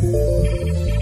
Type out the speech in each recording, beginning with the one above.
Thank you.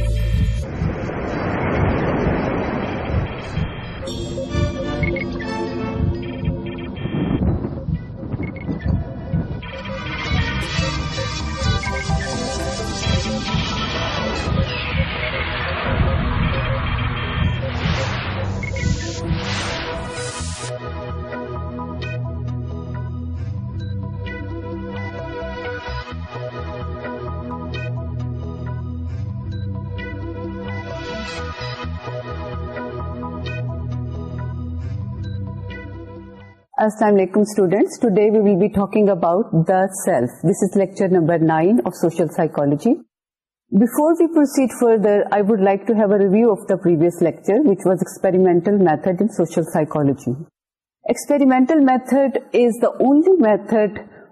Only method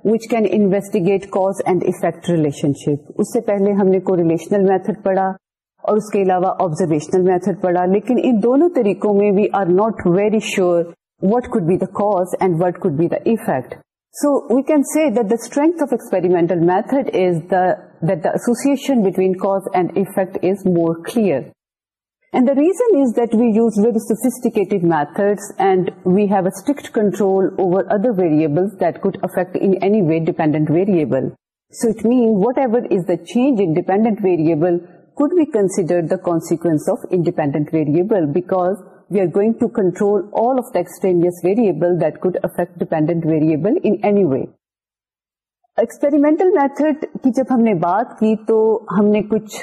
which can investigate cause and effect relationship اس سے پہلے ہم نے کو ریلیشنل میتھڈ پڑھا اور اس کے علاوہ آبزرویشنل میتھڈ پڑھا لیکن ان دونوں طریقوں میں we are not very sure what could be the cause and what could be the effect. So we can say that the strength of experimental method is that the association between cause and effect is more clear. And the reason is that we use very sophisticated methods and we have a strict control over other variables that could affect in any way dependent variable. So it means whatever is the change in dependent variable could be considered the consequence of independent variable, because we are going to control method کی جب ہم نے کچھ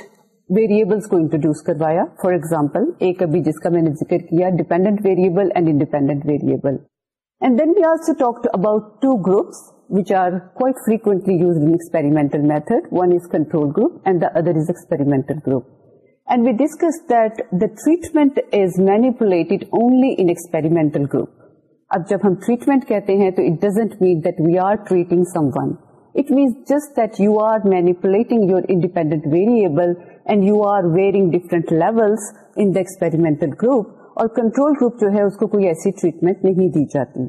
variables کو introduce کروایا for example ایک ابھی جس کا میں نے ذکر کیا dependent variable and independent variable then we as to talk about two groups which are quite frequently use experimental method one is control group and this experimental group and we discuss the treatment manipulate only experimental group اب جب ہم treatment کہتے ہیں تو just that you are manipulating you independent variable and you are very different لیولپریمنٹل group اور control group جو ہے اس کو کوئی ایسی ٹریٹمنٹ نہیں دی جاتی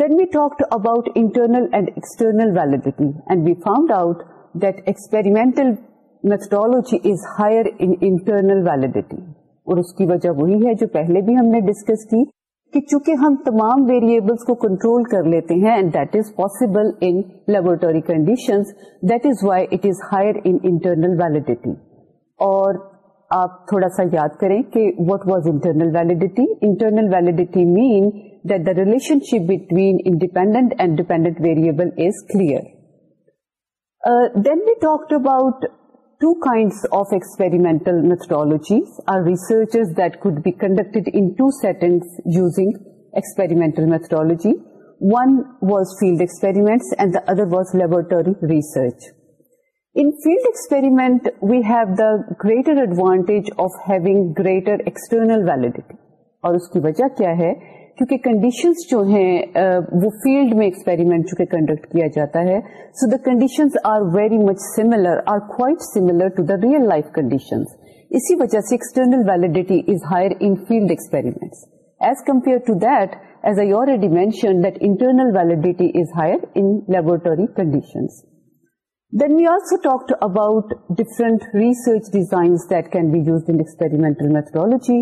then we talk about internal validity and we found out that experimental methodology is higher internal validity اور اس کی وجہ وہی ہے جو پہلے بھی ہم نے ڈسکس کی کہ چونکہ ہم تمام ویریبلس کو کنٹرول کر لیتے ہیں condition that is why it is higher internal validity اور آپ تھوڑا سا یاد کریں کہ what was internal validity internal validity mean that the relationship between independent and dependent variable is clear then we talk about two kinds of experimental methodologies that could be conducted experimental methodology one was field experiment and the other was laboratory research in field experiment we have the greater advantage of having greater external validity اور اس کی وجہ کیا ہے کیونکہ conditions جو ہیں وہ فیلڈ میں ایکسپیریمنٹ کنڈکٹ کیا جاتا ہے so the conditions are very much similar are quite similar to the real life conditions اسی وجہ سے external validity field experiments as compare to that as I already mention that internal validity is higher in laboratory Then we also talked about different research designs that can be used in experimental methodology.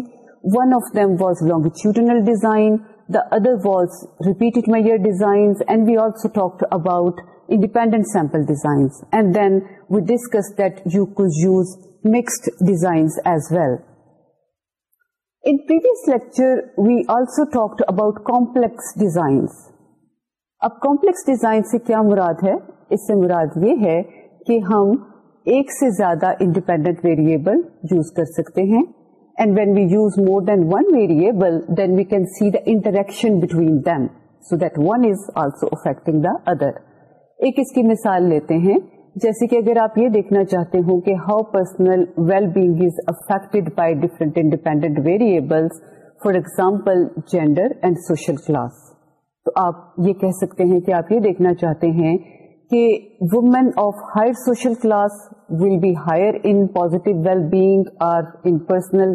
One of them was longitudinal design. The other was repeated my year designs and we also talk about independent sample designs then we discuss that you calls mixed as well in this lecture we also talk about complex designs اب complex design سے کیا مراد ہے اس سے مراد یہ ہے کہ ہم ایک سے زیادہ انڈیپینڈنٹ ویریئبل یوز کر سکتے ہیں and when we use more than one variable we can see the interaction the other ایک اس کی مثال لیتے ہیں جیسے کہ اگر آپ یہ دیکھنا چاہتے ہو کہ how personal well being is affect by different independent variable for example gender and social class تو آپ یہ کہہ سکتے ہیں کہ آپ یہ دیکھنا چاہتے ہیں کہ women of higher social class will be higher in positive well being or in personal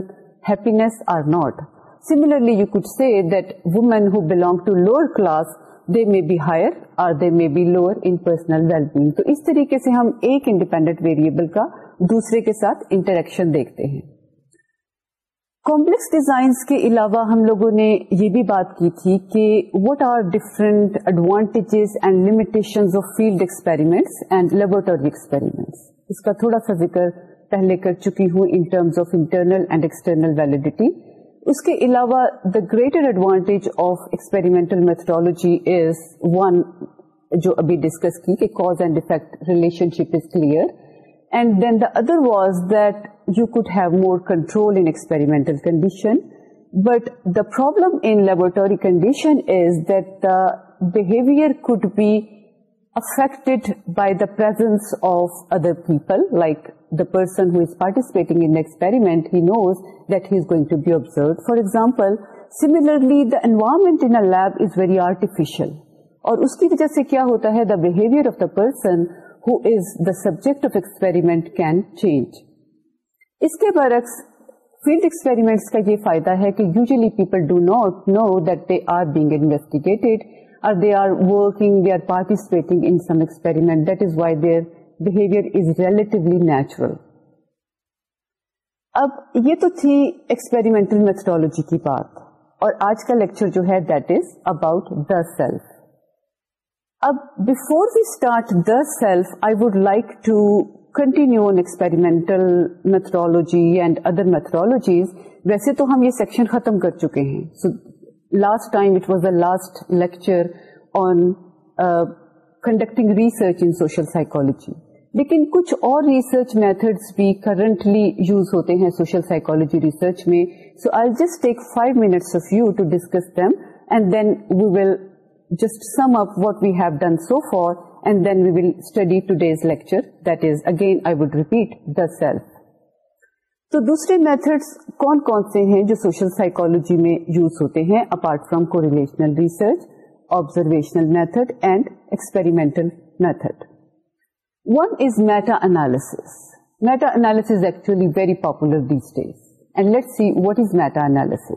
happiness or not similarly you could see that women who belong to lower class they may be higher or they may be lower in personal well being تو اس طریقے سے ہم ایک independent variable کا دوسرے کے ساتھ انٹریکشن دیکھتے ہیں کمپلیکس ڈیزائنس کے علاوہ ہم لوگوں نے یہ بھی بات کی تھی کہ what are different advantages and limitation of field experiments and laboratory experiments اس کا تھوڑا سا ذکر پہلے کر چکی ہوں in terms of internal and external validity اس کے علاوہ the greater advantage of experimental methodology is one جو ابھی ڈسکس کی کہ cause and effect relationship is clear and then the other was though could have more control experimental but the laboratory condition could be affect by the presence of other people like the person participating in the experiment he knows that he's گوئگ to be observe for example similarly the environment in a lab is very artificial اور اس کی وجہ سے کیا ہوتا ہے the behaviour of the person subject of experiment can change اس کے برعکس فیلڈ ایکسپیریمنٹس کا یہ فائدہ ہے کہ usually people do not know that they are being investigated اور they are working they are participating in some experiment that is is why their behaviour natural اب یہ تو تھی ایکسپیریمنٹل میتھڈالوجی کی بات اور آج کا لیکچر جو ہے that is about the self اب before we start the self I would like to continue on experimental methodology and other methodologies ویسے تو ہم یہ سیکشن ختم کر چکے ہیں so last time it was the last lecture on conducting research in social psychology لیکن کچھ اور ریسرچ میتھڈس بھی کرنٹلی یوز ہوتے ہیں سوشل سائیکولوجی ریسرچ میں so I just take five minutes of you to discuss them and then we will just sum up what we've done so far and then we ولڈی to days lecture methods کون کون سے ہیں جو social psychology میں use ہوتے ہیں apart from correlational research observational method and experimental method one is meta meta analysis actually very analysis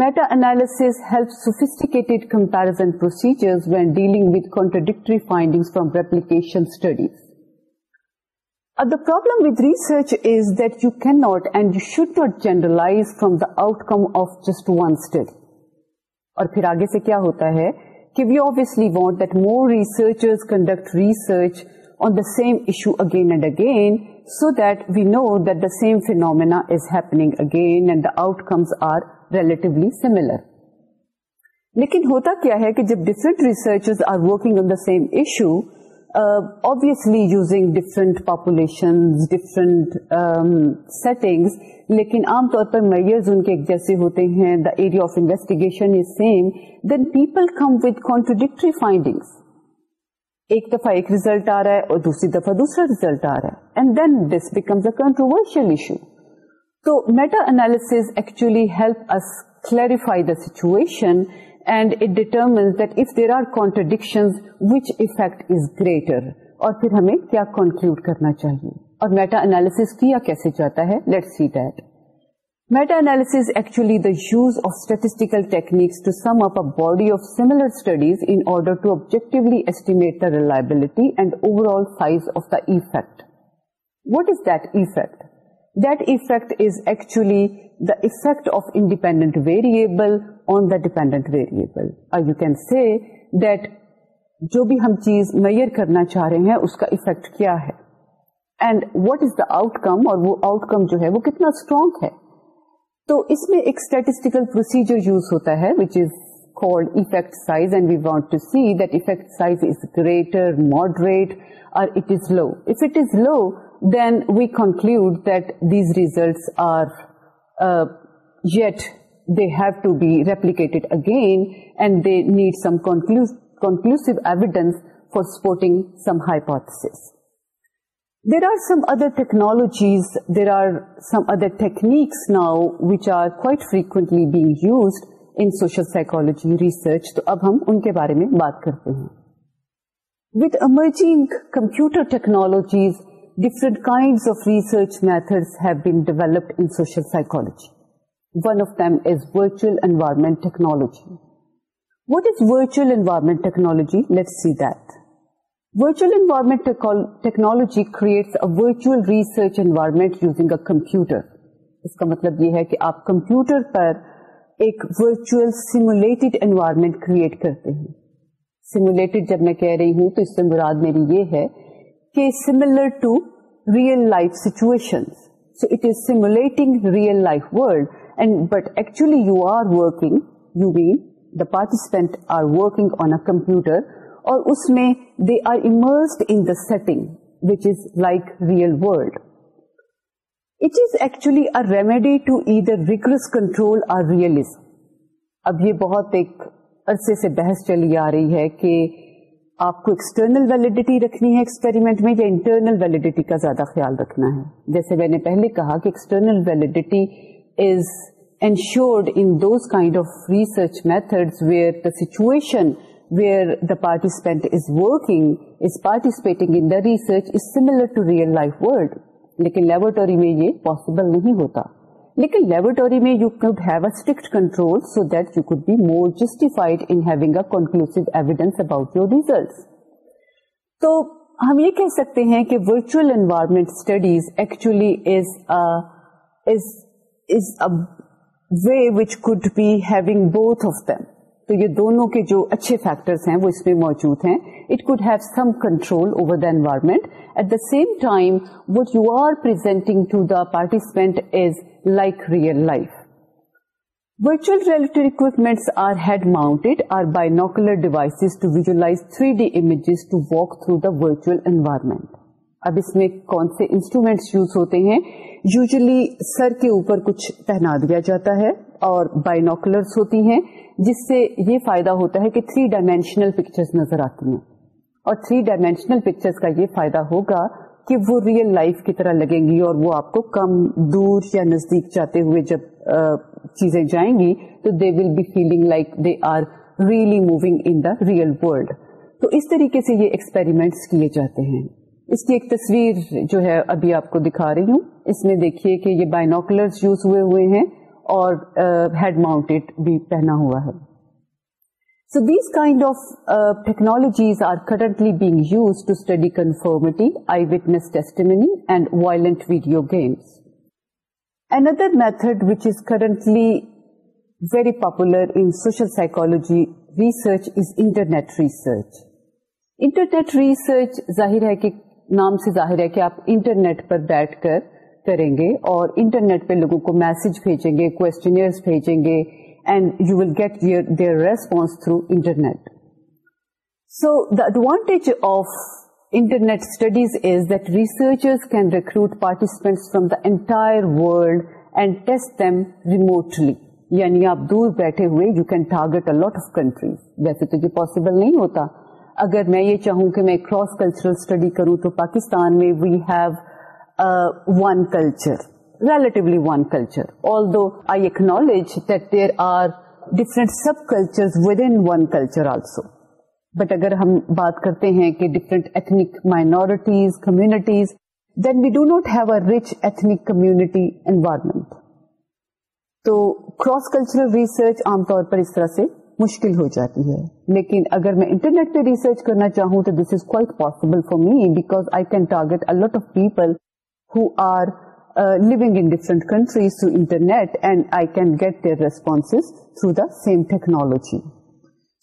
meta analysis help sophisticated comparison procedures when dealing with contradictory finding from replication studies the problem you can not and you should not generalize from the outcome of just one study اور پھر آگے سے کیا ہوتا ہے کہ we obviously want other researchers conduct research on the same issue again and again so that we know the same phenomena happening again and the outcomes are relatively similar لیکن ہوتا کیا ہے کہ جب are working on the same issue using ریسرچرٹ population different setting لیکن عام طور پر measures ان کے ایک جیسے ہوتے ہیں the area of investigation is same then people come with contradictory finding ایک دفعہ ایک ریزلٹ آ رہا ہے اور دوسری دفعہ دوسرا ریزلٹ آ رہا ہے and then this a controversial issue تو meta analysis clarify the situation and it determines that if there are contradiction which effect is greater اور پھر ہمیں کیا کنکلوڈ کرنا چاہیے اور میٹا انالیس کیا کیسے جاتا ہے let see that meta analysis actually the use of statistical techniques to sum up body of similar studies in order to objectively estimate the reliability and overall size of the effect what is that effect effect of independent the on the dependent you اور you can جو بھی ہم چیز mayor کرنا چاہ رہے ہیں اس کا افیکٹ کیا ہے and what is the outcome اور وہ آؤٹ کم جو ہے وہ کتنا اسٹرانگ ہے تو اس میں ایک اسٹیٹسٹیکل پروسیجر یوز ہوتا ہے وچ از ماڈریٹ اور it is low if it is low then we conclude that these result are yet they have to be replicate again and they need some conclusive evidence for supporting some hypothesis there are some other technologies there are some other techniques now which are quite frequently being used in social psychology research تو اب ہم ان کے بارے میں بات کرتے ہیں with emerging computer technologies technology creates ریسرچرمنٹر اس کا مطلب یہ ہے کہ آپ کمپیوٹر پر ایک ورچوئل سیمولیٹ انوائرمنٹ کریٹ کرتے ہیں سیمولیٹڈ جب میں کہہ رہی ہوں تو اس سے مراد میری یہ ہے کے similar to real life situation so it is simulating real life world and but actually you are working you mean the participant are working on a computer اور اس میں they are immersed in the setting which is like real world it is actually a remedy to ادھر rigorous control or realism اب یہ بہت ایک عرصے سے بحث چلی آ رہی ہے کہ آپ کو ایکسٹرنل ویلڈیٹی رکھنی ہے ایکسپیریمنٹ میں یا انٹرنل ویلڈیٹی کا زیادہ خیال رکھنا ہے جیسے میں نے پہلے کہا کہ external validity is ensured in those kind of research method where the situation where the participant is working is participating in the research is similar to real life world لیکن لیبورٹری میں یہ پاسبل نہیں ہوتا لیکن laboratory میں you could have a strict control so that you could be more justified a evidence about your result تو ہم یہ کہہ سکتے ہیں کہ virtual environment studies actually is is is way which be having both of them تو یہ دونوں کے جو اچھے فیکٹرس ہیں وہ اس میں موجود ہیں it could have some control over the environment at the same time what you are presenting to the participant is like real life. Virtual reality equipments are head mounted or binocular devices to visualize 3D images to walk through the virtual environment. اب اس میں کون سے instruments use ہوتے ہیں usually سر کے اوپر کچھ پہنا دیا جاتا ہے اور بائینوکولرس ہوتی ہیں جس سے یہ فائدہ ہوتا ہے کہ تھری ڈائمینشنل پکچرز نظر آتی ہیں اور تھری ڈائمینشنل پکچرز کا یہ فائدہ ہوگا کہ وہ ریئل لائف کی طرح لگیں گی اور وہ آپ کو کم دور یا نزدیک جاتے ہوئے جب چیزیں جائیں گی تو they will be feeling like they are really moving in the real world تو اس طریقے سے یہ ایکسپیریمنٹس کیے جاتے ہیں اس کی ایک تصویر جو ہے ابھی آپ کو دکھا رہی ہوں اس میں دیکھیے کہ یہ بائنوکولرز یوز ہوئے ہوئے ہیں اور ہیڈ uh, ماؤنٹیڈ بھی پہنا ہوا ہے So these kind of uh, technologies are currently being used to study conformity, eyewitness testimony and violent video games. Another method which is currently very popular in social psychology research is internet research. Internet research, ظاہر ہے کہ نام سے ظاہر ہے کہ آپ internet پر بیٹھ کر کریں گے اور انٹرنیٹ پہ لوگوں کو میسج بھیجیں گے کوشچنئرس بھیجیں گے and you will get you their response through internet so the advantage of internet studies is that researcher participant from the entire world and test remotely یعنی آپ دور بیٹھے ہوئے you can target a lot of countries ویسے تو یہ possible نہیں ہوتا اگر میں یہ چاہوں کہ میں کراس کلچرل اسٹڈی کروں تو پاکستان میں we have one culture relatively one minorities, are then سب do minorities have a rich ethnic community environment تو کراس کلچرل ریسرچ عام طور پر اس طرح سے مشکل ہو جاتی ہے لیکن اگر میں انٹرنیٹ پہ ریسرچ کرنا چاہوں تو this is quite possible for me because I can target out of people who are لوگ in different countries to internet and I can get their response through the same technology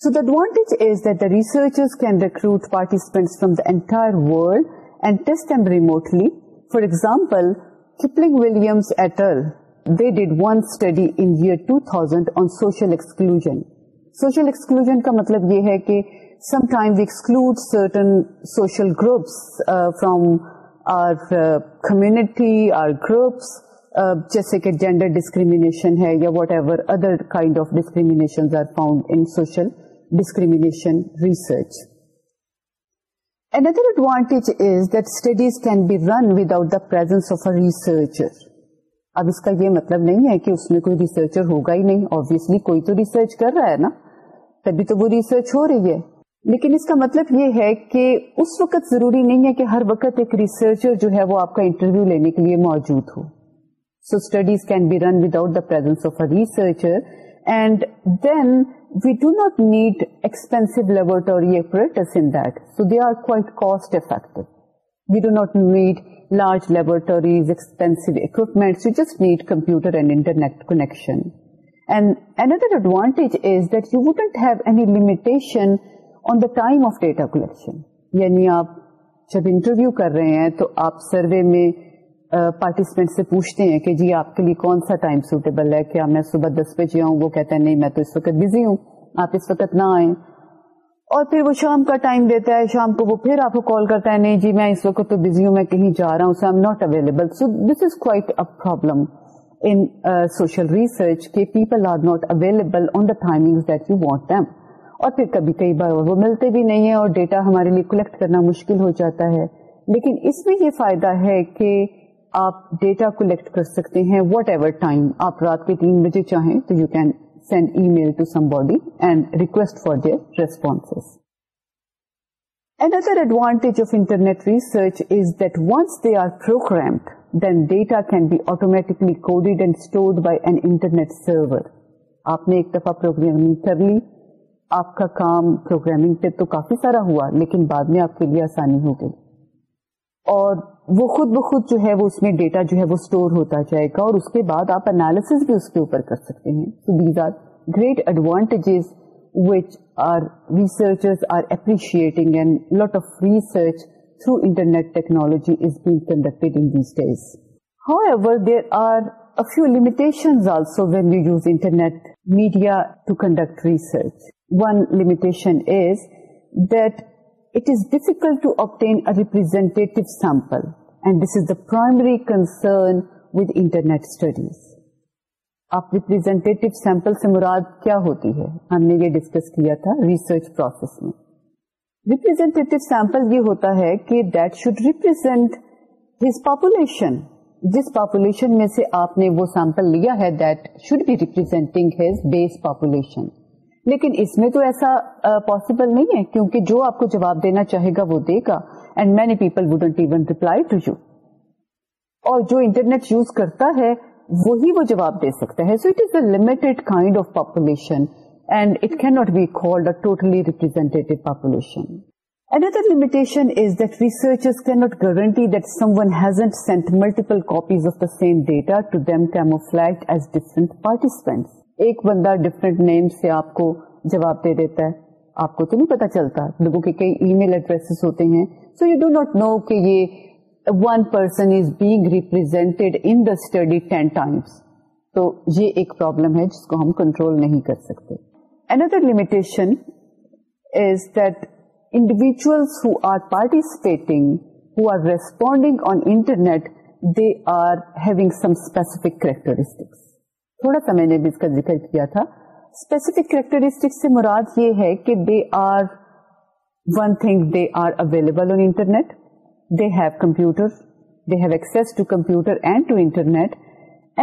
so the advantage is that the researches can recruit participant from remotely for example Kipling Williams et al they did one study in year two thousand on social exclusion social exclusion کا مطلب یہ ہے کہ سم time we exclude certain social groups from اور community اور groups جیسے کہ gender discrimination ہے یا whatever other kind of discrimination are found in social discrimination research Another advantage is that studies can be run without the presence of a researcher. اب اس کا یہ مطلب نہیں ہے کہ اس میں کوئی ریسرچر ہوگا ہی نہیں آبیسلی کوئی تو ریسرچ کر رہا ہے نا تبھی تو وہ ریسرچ ہو رہی ہے لیکن اس کا مطلب یہ ہے کہ اس وقت ضروری نہیں ہے کہ ہر وقت ایک ریسرچر جو ہے وہ آپ کا انٹرویو لینے کے لیے موجود ہو so so studies can be run without the of a researcher and then we we do do not not need need expensive laboratory apparatus in that they are quite cost effective and another advantage is that You wouldn't have any limitation time of data collection یعنی آپ جب interview کر رہے ہیں تو آپ survey میں participant سے پوچھتے ہیں کہ جی آپ کے لیے کون سا ٹائم سوٹیبل ہے کیا میں صبح دس بجے آؤں وہ کہتا ہے نہیں میں تو اس وقت بزی ہوں آپ اس وقت نہ آئیں اور پھر وہ شام کا ٹائم دیتا ہے شام کو وہ پھر آپ کو کال کرتا ہے نہیں جی میں اس وقت تو بزی ہوں میں کہیں جا رہا ہوں so am not available so this is quite a problem in social research کہ people are not available on the timing that you want them اور پھر کبھی کئی بار وہ ملتے بھی نہیں ہیں اور ڈیٹا ہمارے لیے کلیکٹ کرنا مشکل ہو جاتا ہے لیکن اس میں یہ فائدہ ہے کہ آپ ڈیٹا کلیکٹ کر سکتے ہیں وٹ ایور ٹائم آپ رات کے تین بجے چاہیں تو you can send email to somebody and request for their response اینڈرٹیج of internet research is that once they are program then data can be automatically coded and stored by an internet server آپ نے ایک دفعہ programming کر لی آپ کا کام programming پہ تو کافی سارا ہوا لیکن بعد میں آپ کے لیے آسانی ہو گئی اور وہ خود بخود جو ہے وہ اس میں ڈیٹا جو ہے وہ سٹور ہوتا جائے گا اور اس کے بعد آپ انالیس بھی اس کے اوپر کر سکتے ہیں so these are great advantages which are researchers are appreciating and lot of research through internet technology is being conducted in these days however there are few limitation also when you use internet media to conduct research one limitation difficulty representative sample سے مراد کیا ہوتی ہے ہم نے یہ discuss کیا تھا ریسرچ پروسیس میں ریپرزینٹیو سیمپل یہ ہوتا ہے کہ that should represent his population جس پاپولیشن میں سے آپ نے وہ سیمپل لیا ہے that should be representing base population لیکن اس میں تو ایسا پاسبل uh, نہیں ہے کیونکہ جو آپ کو جواب دینا چاہے گا وہ دے گا and many people wouldn't even reply to you اور جو انٹرنیٹ یوز کرتا ہے وہی وہ جواب دے سکتا ہے so it is a limited kind of population and it not be لائڈ کا totally representative population Another limitation is that that researchers cannot guarantee someone hasn't sent multiple copies of the same data to them camouflaged as different participants. ایک بندہ different نیم سے آپ کو جواب دے دیتا ہے آپ کو تو نہیں پتا چلتا لوگوں کے کئی ای میل ایڈریس ہوتے ہیں so you do not know کہ یہ one person is being represent study ten times تو یہ ایک پرابلم ہے جس کو ہم کنٹرول نہیں کر سکتے another limitation is that individuals who are participating who are responding on internet they are having some specific characteristics تھوڑا سا میں نے بھی اس کا ذکر کیا تھا اسپیسیفک کریکٹرسٹک سے مراد یہ ہے کہ they are one thing they are available on internet they have computer they have access to computer and to internet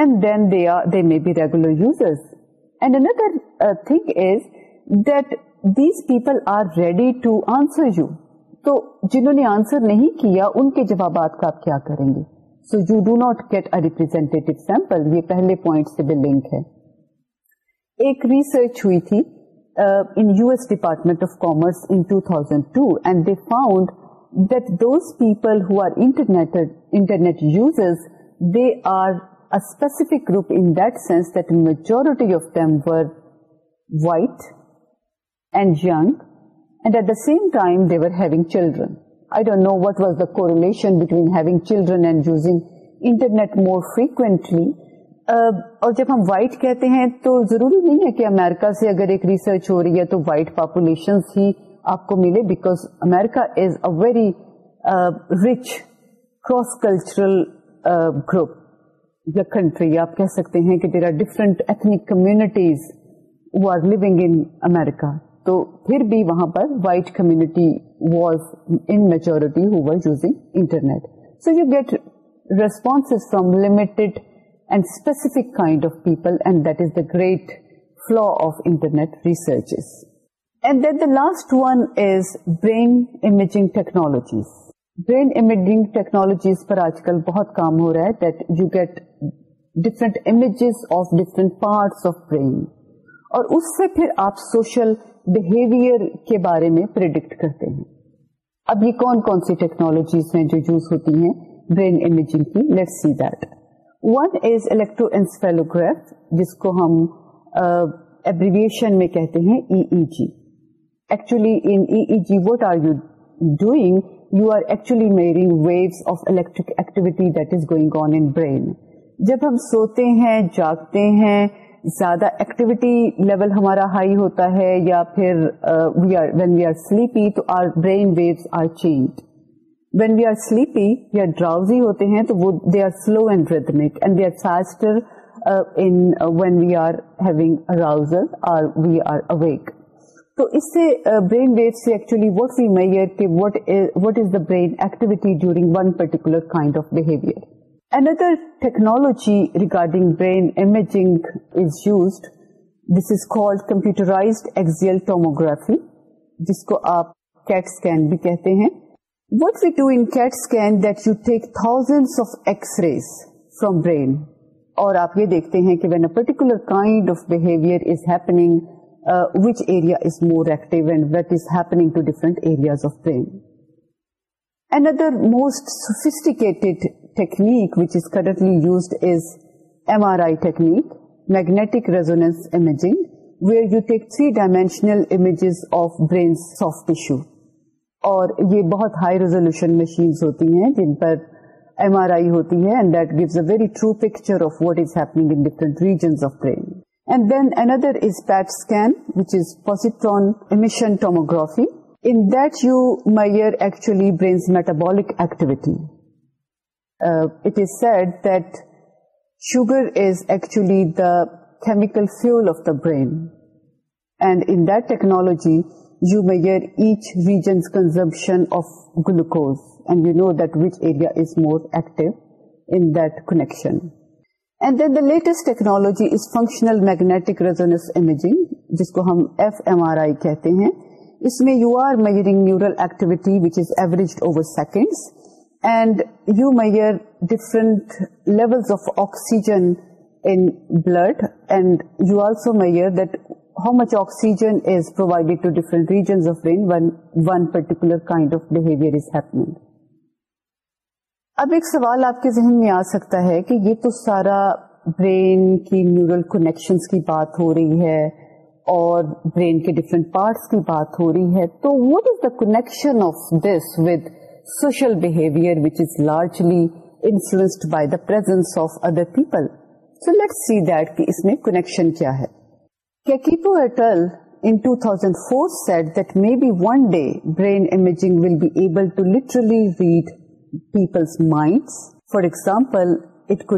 and then they are they may be regular users and another thing is that these people are ready to answer you تو جنہوں نے answer نہیں کیا ان کے جوابات کا آپ کیا کریں گے so you do not get a representative sample یہ پہلے پوائنٹ سے بھی لنک ہے ایک ریسرچ ہوئی تھی in U S department of commerce in 2002 and they found that those people who are internet users they user specific group in that sense that majority of them were white and young and at the same time they were having children I don't know what was the causation between having children and using internet more frequently اور جب ہم white کہتے ہیں تو ضروری نہیں ہے کہ امیرکا سے اگر ایک ریسرچ ہو رہی ہے تو وائٹ پاپولیشن ہی آپ کو ملے because America is a very rich cross cultural group یا کنٹری آپ کہہ سکتے ہیں کہ there are different ethnic communities who are living in America تو پھر بھی وہاں پر white community was in majority who using internet so you get response from and specific kind of people and that is the great flaw of internet research and then the last one is brain imaging technologies brain imaging technologies پر آج کل بہت کام ہو رہا ہے that you get different images of different parts of brain اور اس سے پھر آپ سوشل بہیویئر کے بارے میں پرڈکٹ کرتے ہیں اب یہ کون کون سی ٹیکنالوجیز ہیں جو یوز ہوتی ہیں برین امیجنگ کی let see that one is electroencephalograph جس کو ہم ایبریویشن میں کہتے ہیں E E G actually in E E G what are you doing you are actually measuring waves of electric activity that is going on in brain جب ہم سوتے ہیں جاگتے ہیں زیادہ ایکٹیویٹی لیول ہمارا ہائی ہوتا ہے یا پھر we are when we are sleepy تو our brain waves are change when we are sleepy یا ڈراؤزی ہوتے ہیں تو وہ they are slow and rhythmic and they are faster when we are having arousal اور وی آر اویک تو اس سے برین ویو سے ایکچولی وٹ وی میئر کہ what is the brain activity during one particular kind of behaviour Another technology regarding brain imaging is used. This is called computerized axial tomography. جس کو آپ Kate scan بھی کہتے ہیں what we do in CAT scan that you take thousand of X rays from brain اور آپ یہ دیکھتے ہیں کہ when a particular kind of behaviour is happening which area is more active and what is happening to different areas of brain and other most sophisticated technique technique, which is is currently used MRI magnetic resonance imaging, where you take three-dimensional images of brain's soft tissue. اور یہ بہت high resolution machine ہوتی ہیں جن پر M R I ہوتی a very true picture of what is happening different regions of brain and then another is PET scan which is positron tomography in that you measure actually brain metabolic activity it is said there's actually the chemical fuel of the brain and technology you measure each regions consumption of glucose and you know the area is more act connection and then the latest technology is functional magnetic ریزونس imaging جس کو ہم F M R آئی کہتے ہیں اس میں you are measuring neural activity which is average over second and you measure different level of one you also measure that how much oxygen ایک سوال آپ کے ذہن میں آ سکتا ہے کہ یہ تو سارا برین کی نیورل کنیکشنز کی بات ہو رہی ہے اور برین کے ڈفرینٹ پارٹس کی بات ہو رہی ہے تو what is the connection of this with social behaviours by those other people اس میں کنیکشن کیا ہے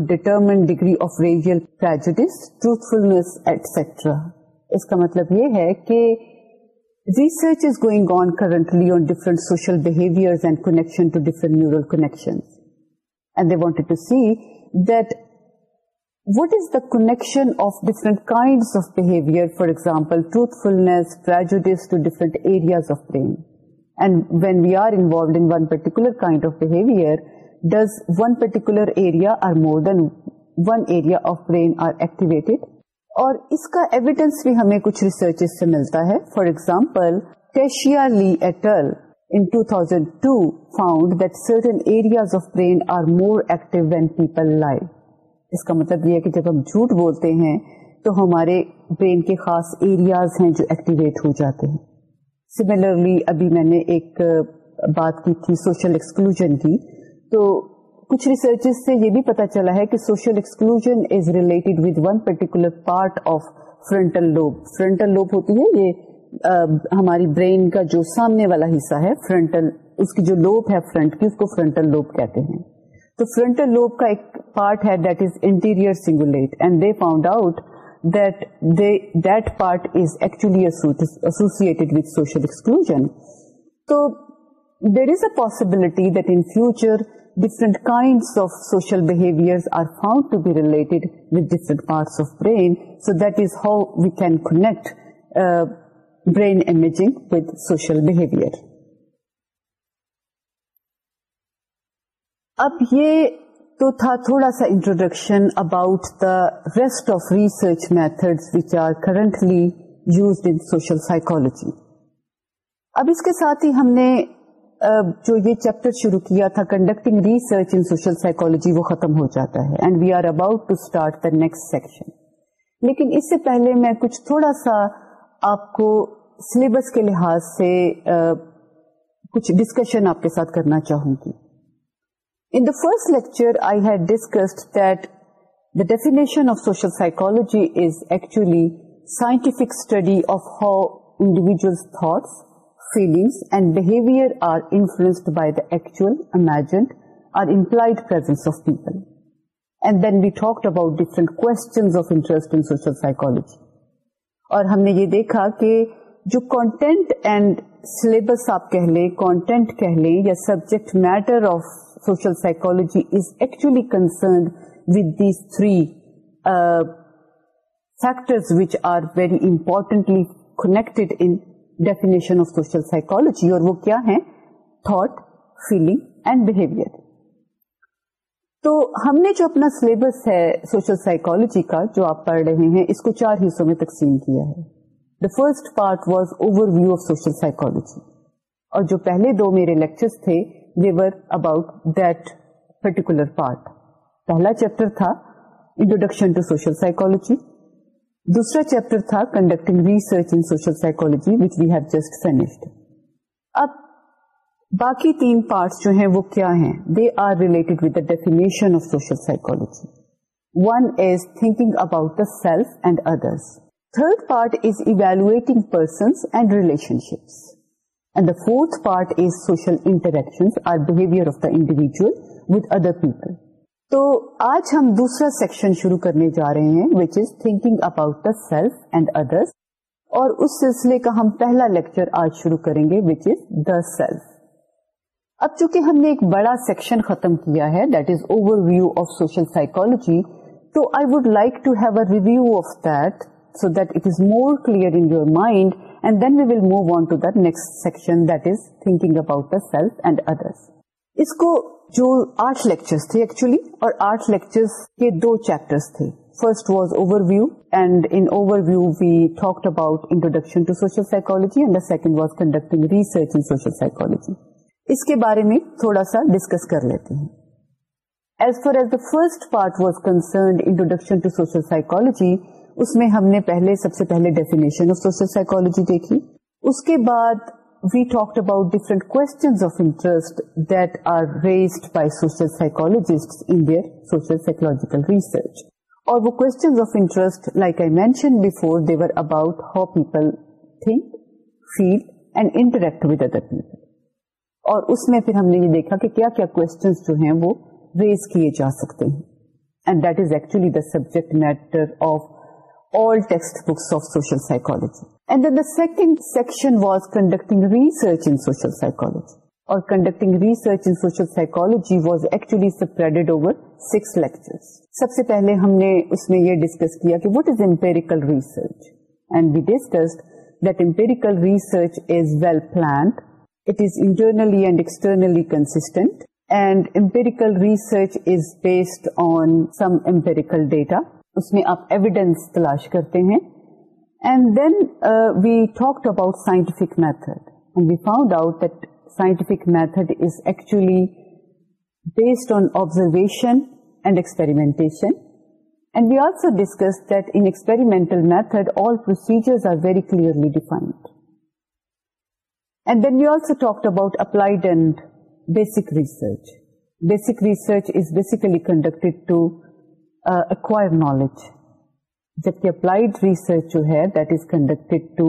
determinant degree of radial tragedies truthfulness etcetera اس کا مطلب یہ ہے کہ ریسرچلیور کنیکشنپل ٹروتفلس ڈز ون پرٹیکول اور اس کا ایویڈینس بھی ہمیں کچھ ریسرچ سے ملتا ہے فار ایگزامپل لی ایٹل 2002 اگزامپلیاز آف برینورین پیپل لائیو اس کا مطلب یہ ہے کہ جب ہم جھوٹ بولتے ہیں تو ہمارے برین کے خاص ایریاز ہیں جو ایکٹیویٹ ہو جاتے ہیں سملرلی ابھی میں نے ایک بات کی تھی سوشل ایکسکلوژ تو کچھ ریسرچ سے یہ بھی پتا چلا ہے کہ social exclusion is related with one particular part of frontal lobe frontal lobe ہوتی ہے یہ ہماری برین کا جو سامنے والا حصہ ہے فرنٹل اس کی جو لوب ہے فرنٹ کی اس کو فرنٹل لوب کہتے ہیں تو فرنٹل لوب کا ایک پارٹ ہے that is anterior cingulate and they found out actually associated with social exclusion there is a possibility that in future different kinds of social behaviour اب یہ تو تھا تھوڑا سا introduction about the rest of research method which are currently used psychology اب اس کے ساتھ ہی ہم نے جو یہ چیپٹر شروع کیا تھا conducting research in social psychology وہ ختم ہو جاتا ہے and we are about to start the next section لیکن اس سے پہلے میں کچھ تھوڑا سا آپ کو سلیبس کے لحاظ سے کچھ ڈسکشن آپ کے ساتھ کرنا چاہوں گی in the first lecture I had discussed that the definition of social psychology is actually scientific study of how individual thoughts feelings and behaviours by the actual imagined or implied presence then we talk about different کو ہم نے یہ دیکھا کہ جو syllabus آپ کہہ لیں کونٹینٹ کہہ لیں یا subject matter of social psychology is actually concerned with these three فیکٹرٹینٹلی connect in definition of social psychology اور وہ کیا ہے تھاٹ فیلنگ اینڈ بہیویئر تو ہم نے جو اپنا سلیبس ہے سوشل سائیکولوجی کا جو آپ پڑھ رہے ہیں اس کو چار حصوں میں تقسیم کیا ہے the first part was overview of social psychology اور جو پہلے دو میرے لیکچر تھے they were about that particular part پہلا چیپٹر تھا انٹروڈکشن ٹو سوشل سائیکولوجی دوسرا چیپٹر تھا conducting research in social psychology which we have just finished اب باقی تین پارٹس جو ہیں وہ کیا ہیں they are related with the definition of social psychology one is thinking about the self and others third part is evaluating persons and relationships and the fourth part is social interaction or behaviour of the individual with other people تو آج ہم دوسرا section شروع کرنے جا رہے ہیں which is thinking about the self and others اور اس سلسلے کا ہم پہلا لیکچر آج شروع کریں گے وچ از دا سیلف اب چونکہ ہم نے ایک بڑا سیکشن ختم کیا ہے that is overview of social psychology تو I would like to have a review of that that so it is more clear in your mind and then we will move on to the next section that is thinking about the self and others اس کو جو آٹھ lectures تھے actually اور آٹھ lectures کے دو chapters تھے first was overview and in overview we talked about introduction to social psychology and the second was conducting research in social psychology اس کے بارے میں تھوڑا سا ڈسکس کر لیتے ہیں as far as the first part was concerned introduction to social psychology اس میں ہم نے پہلے سب سے پہلے ڈیفینیشن آف سوشل سائیکولوجی دیکھی اس کے بعد we talk about social psychologists social their social social research. Research اور وہ of of interest like I mention they they were about how people think feel and interact with other people اور اس میں پھر ہم نے یہ دیکھا کہ کیا کیا جو ہیں وہ ریز کیے جا سکتے ہیں and that is actually the subject matter of all text books of social psychology second section was conducting research in psychology اور ڈیٹا اس میں آپ ایویڈینس تلاش کرتے ہیں And then uh, we talked about scientific method, and we found out that scientific method is actually based on observation and experimentation. And we also discussed that in experimental method, all procedures are very clearly defined. And then we also talked about applied and basic research. Basic research is basically conducted to uh, acquire knowledge جبکہ applied research جو ہے that is conducted to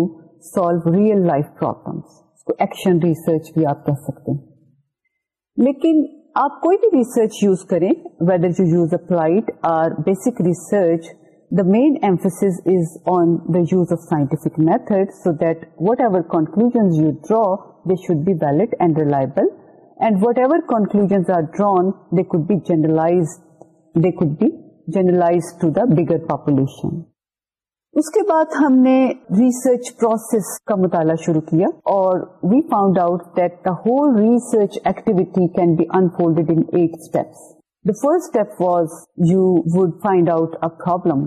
solve real life problems action research بھی آپ کہہ سکتے ہیں لیکن آپ کوئی بھی ریسرچ ریسرچ یوز یوز کریں whether you are basic the main emphasis is on the use of scientific method so that whatever conclusion you draw they should be valid and reliable and whatever conclusion are drawn they could be generalise they could be generalise to the bigger population اس کے بعد ہم نے research process کا مطالعہ شروع کیا اور we found out that the whole research activity can be unfolded in eight steps the first step was you would find out a problem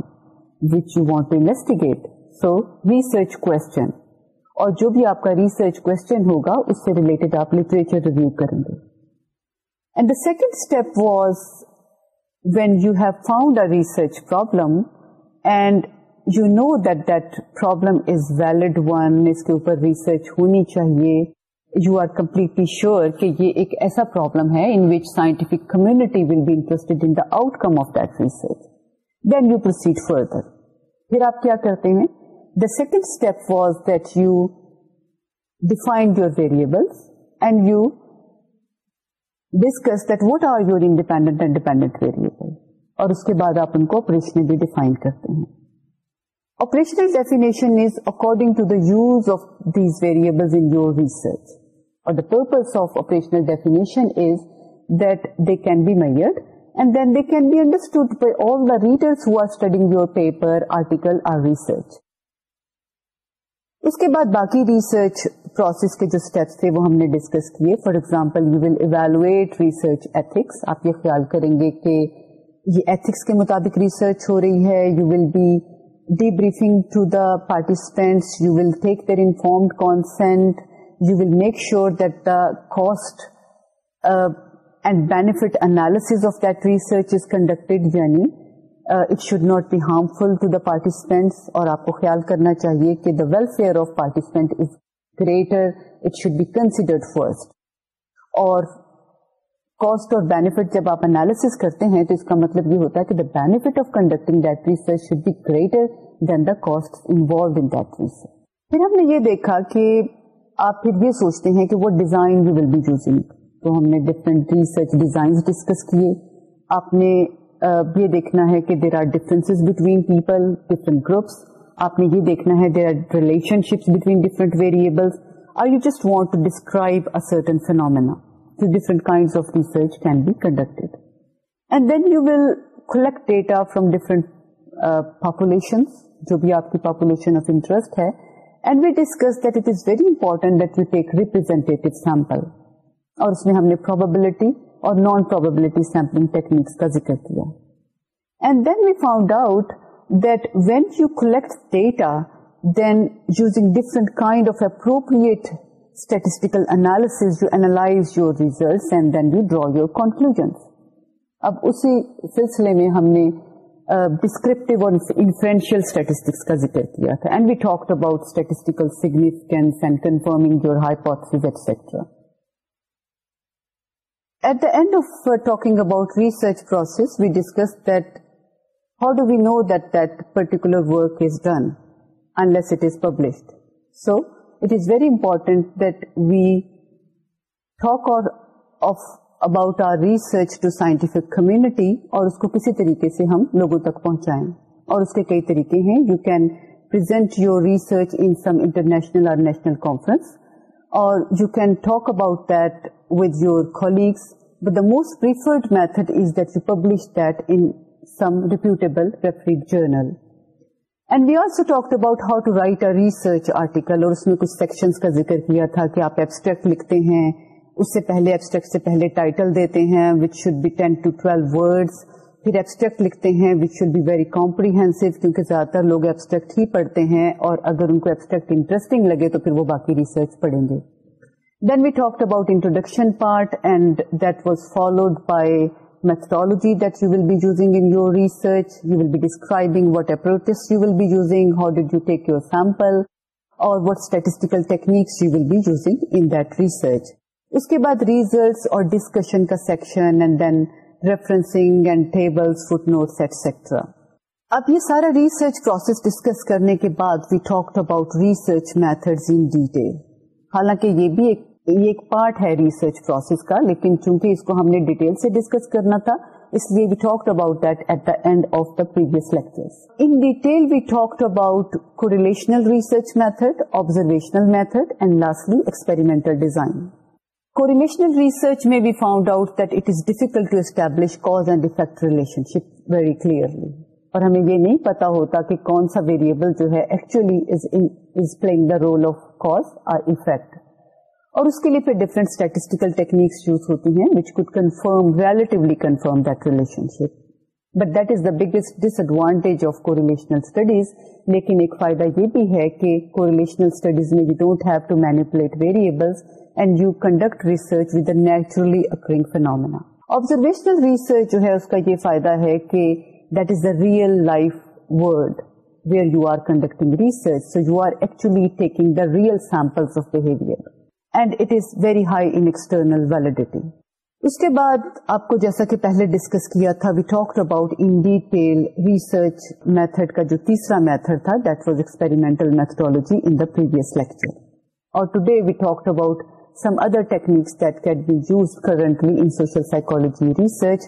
which you want to investigate so research question اور جو بھی آپ کا research question ہوگا اس سے related آپ literature review کریں گے and the second step was when you have found the research problem you know that that problem research ہونی چاہیے یو آر کمپلیٹلی شیئر کہ یہ ایک ایسا پرابلم ہے in which scientific community will be interest enough دیسرچ then you proceed further پھر آپ کیا کرتے ہیں the second step was دفائڈ your variable and you discuss that what are your independent and dependent variable اور اس کے بعد آپ ان کو آپریشنلی ڈیفائن کرتے ہیں operational definition is according to the use of these variable in your research اور the purpose of operational definition is that they can be measured and then they can be understood by all the readers who are studying your paper article or research اس کے بعد باقی research process کے جو steps تھے وہ ہم نے ڈسکس کیے for example you will evaluate research ethics آپ یہ خیال کریں گے کہ یہ ایتھکس کے مطابق ریسرچ ہو رہی ہے you will be debriefing to the participants you will take their informed consent you will make sure that the cost and benefit analysis of that research is conducted یعنی Uh, it should not be harmful to the participants اور آپ کو خیال کرنا چاہیے کہ the welfare of participant is تو اس کا مطلب یہ ہوتا ہے پھر ہم نے یہ دیکھا کہ آپ پھر یہ سوچتے ہیں کہ وہ ڈیزائن تو ہم نے ڈفرینٹ ریسرچ ڈیزائن ڈسکس کیے آپ نے یہ دیکھنا ہے کہ there are difference between people different groups آپ نے یہ دیکھنا ہے there are relationships between different variables or you just want to describe certain phenomena to different kind of research can be conducted and then you will collect data from different population جو بھی آپ کی population of interest ہے and we discuss that it is very important that you take representative sample اور اس میں ہم نے پروبلٹی اور نان پروبلٹی سیمپلنگ ٹیکنیکس کا ذکر کیا and then we found out that when you collect data, then using different kind of appropriate statistical analysis, you analyze your results and then you draw your conclusions. اب اسی سلسلے میں ہم نے descriptive اور انفلوئنشیل اسٹیٹسٹکس کا ذکر کیا تھا and we talk about statistical significance and confirming your hypothesis etcetera at the end of talking about research process we discuss that how do we know particular work is done less it published so it is very important that we talk about our research to scientific community اور اس کو کسی طریقے سے ہم لوگوں تک پہنچائیں اور اس کے کئی طریقے ہیں you can present your research in some international اور نیشنل کانفرنس اور you can talk about that with your colleagues but the most preferred method is that you publish that in some reputable referee جرنلو talk about how to write a research article اور اس میں کچھ section کا ذکر کیا تھا کہ آپ ایبسٹریکٹ لکھتے ہیں اس سے پہلے پہلے سے ایبسٹر دیتے ہیں ٹین ٹو ٹویلو پھر ایبسٹریکٹ لکھتے ہیں ویچ شوڈ بھی ویری کامپریہ کیونکہ زیادہ تر لوگ ایبسٹریکٹ ہی پڑھتے ہیں اور اگر ان کو ایبسٹریکٹ انٹرسٹنگ لگے تو پھر وہ باقی ریسرچ پڑھیں گے then we talk about introduction part and that was followed by اس کے بعد ریزلٹ اور ڈسکشن کا سیکشن اب یہ سارا ریسرچ پروسیس ڈسکس کرنے کے بعد we talk about research method in detail حالانکہ یہ بھی ایک یہ ایک پارٹ ہے ریسرچ پروسیس کا لیکن چونکہ اس کو ہم نے ڈیٹیل سے ڈسکس کرنا تھا اس لیے we about that at the end of the previous lecture in detail we talk about correlational research method observational method and lastly experimental design correlational research میں we found out that it is difficult to establish cause and relationship very clearly اور ہمیں یہ نہیں پتا ہوتا کہ کون سا ویریبل جو ہے actually playing the role of cause اور افیکٹ اور اس کے لیے پھر ڈفرینٹ اسٹیٹسٹیکل ٹیکنیکس یوز ہوتی ہیں could confirm confirm that that relationship but is the biggest disadvantage of studies لیکن ایک فائدہ یہ بھی ہے کہ ریلیشنل اسٹڈیز میں you don't have to manipulate variables and you conduct research with naturally occurring phenomena observational research جو ہے اس کا یہ فائدہ ہے کہ that is the real life world where you are conducting research so you are actually taking the real samples of behaviour and it is very high internal validity اس کے بعد آپ کو جیسا کہ پہلے ڈسکس کیا تھا we talk about in detail research method کا جو تیسرا میتھڈ تھا that was experimental methodology in the previous lecture اور today we talk about some other techniques that can be use currently in social psychology research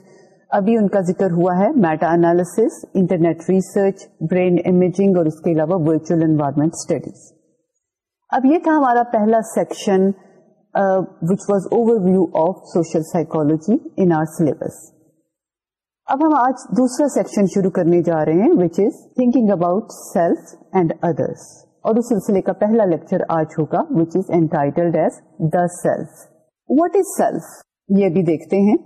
ابھی ان کا ذکر ہوا ہے meta analysis internet research brain imaging اور اس کے علاوہ ورچوئل انوائرمنٹ اسٹڈیز اب یہ تھا ہمارا پہلا section which was overview of social psychology in our syllabus اب ہم آج دوسرا سیکشن شروع کرنے جا رہے ہیں which is thinking about self and others اور اس سلسلے کا پہلا لیکچر آج ہوگا which is entitled as the self what is self یہ بھی دیکھتے ہیں